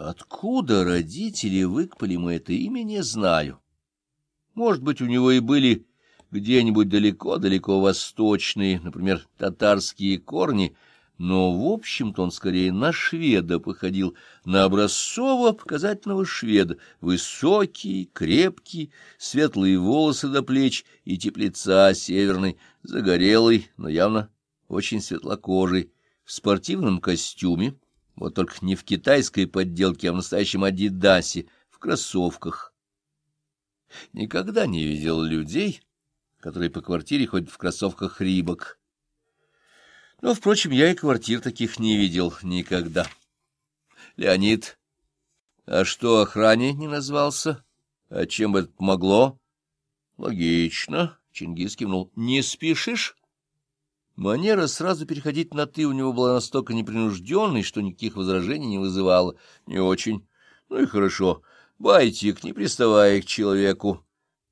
Откуда родители выкпали мы это имя, не знаю. Может быть, у него и были где-нибудь далеко-далеко восточные, например, татарские корни, но, в общем-то, он скорее на шведа походил, на образцово-показательного шведа, высокий, крепкий, светлые волосы до плеч и теплица северной, загорелый, но явно очень светлокожий, в спортивном костюме, вот только не в китайской подделке, а в настоящем адидасе, в кроссовках. Никогда не видел людей, которые по квартире ходят в кроссовках рибок. Но, впрочем, я и квартир таких не видел никогда. Леонид, а что охране не назвался? А чем это помогло? Логично, Чингис кивнул. Не спешишь? Манера сразу переходить на «ты» у него была настолько непринужденной, что никаких возражений не вызывала. Не очень. Ну и хорошо. Байтик, не приставая к человеку.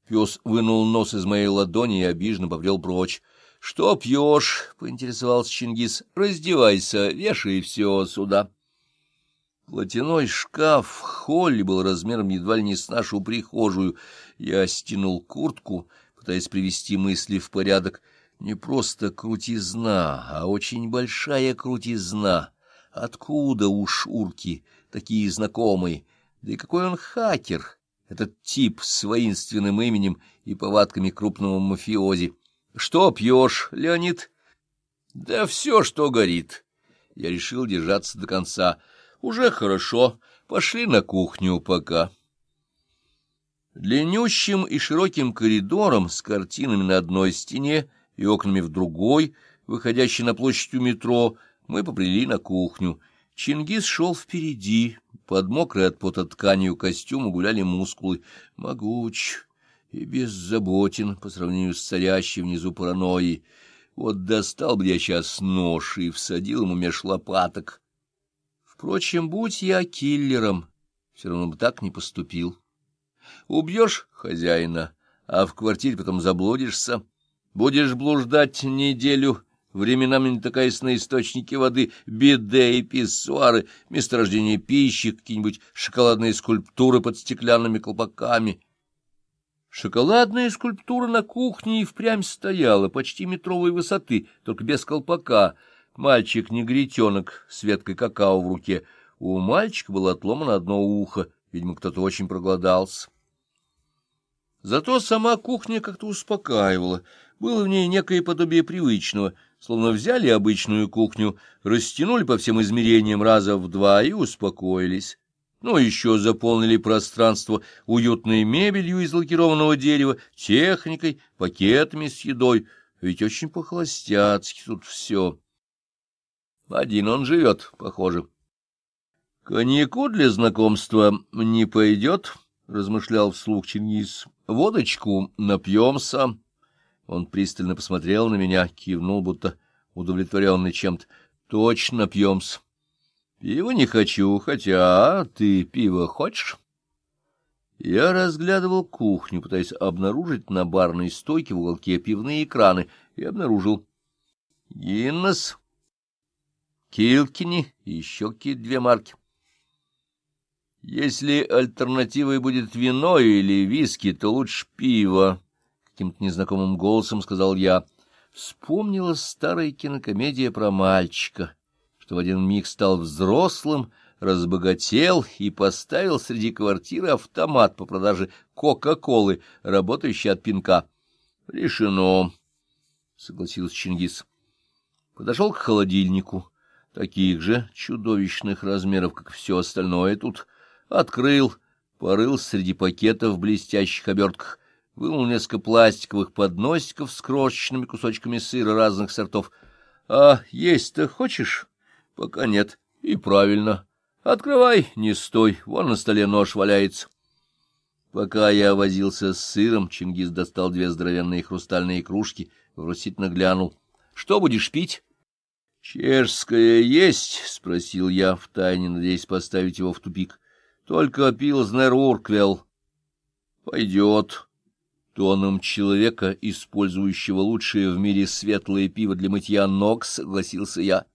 Пес вынул нос из моей ладони и обиженно побрел прочь. — Что пьешь? — поинтересовался Чингис. — Раздевайся, вешай все сюда. Платяной шкаф в холле был размером едва ли не с нашу прихожую. Я стянул куртку, пытаясь привести мысли в порядок. Не просто крутизна, а очень большая крутизна. Откуда у Шурки такие знакомые? Да и какой он хакер! этот тип с воинственным именем и повадками крупного мафиози. — Что пьешь, Леонид? — Да все, что горит. Я решил держаться до конца. Уже хорошо. Пошли на кухню пока. Длиннющим и широким коридором с картинами на одной стене и окнами в другой, выходящей на площадь у метро, мы побрели на кухню. Чингис шел впереди, под мокрой от пота тканью костюма гуляли мускулы. Могуч и беззаботен по сравнению с царящей внизу паранойей. Вот достал бы я сейчас нож и всадил ему меж лопаток. Впрочем, будь я киллером, все равно бы так не поступил. Убьешь хозяина, а в квартире потом заблудишься. Будешь блуждать неделю временами натыкаясь на источники воды, биде и писсуары, месторождение пищи, какие-нибудь шоколадные скульптуры под стеклянными колпаками. Шоколадная скульптура на кухне и впрямь стояла, почти метровой высоты, только без колпака. Мальчик-негритенок с веткой какао в руке. У мальчика было отломано одно ухо, видимо, кто-то очень проголодался. Зато сама кухня как-то успокаивала, было в ней некое подобие привычного — словно взяли обычную кухню, растянули по всем измерениям раза в два и успокоились. Ну, еще заполнили пространство уютной мебелью из лакированного дерева, техникой, пакетами с едой. Ведь очень по-холостяцки тут все. Один он живет, похоже. — Коньяку для знакомства не пойдет, — размышлял вслух Чингис. — Водочку напьемся. Он пристально посмотрел на меня, кивнул, будто удовлетворенный чем-то. — Точно пьем-с. — Пива не хочу, хотя ты пиво хочешь? Я разглядывал кухню, пытаясь обнаружить на барной стойке в уголке пивные краны, и обнаружил. Гиннес, Килкини и еще какие-то две марки. Если альтернативой будет вино или виски, то лучше пиво каким-то незнакомым голосом сказал я. Вспомнила старая кинокомедия про мальчика, что в один миг стал взрослым, разбогател и поставил среди квартиры автомат по продаже Кока-Колы, работающий от пинка. — Решено, — согласился Чингис. Подошел к холодильнику, таких же чудовищных размеров, как все остальное тут, открыл, порыл среди пакетов в блестящих обертках, вынул несколько пластиковых подносиков с крошечными кусочками сыра разных сортов. — А есть-то хочешь? — Пока нет. — И правильно. Открывай, не стой, вон на столе нож валяется. Пока я возился с сыром, Чингис достал две здоровенные хрустальные кружки, вопросительно глянул. — Что будешь пить? — Чешская есть? — спросил я, втайне надеясь поставить его в тупик. — Только пилзнер Урквелл. — Пойдет. Тоном человека, использующего лучшее в мире светлое пиво для мытья ног, согласился я.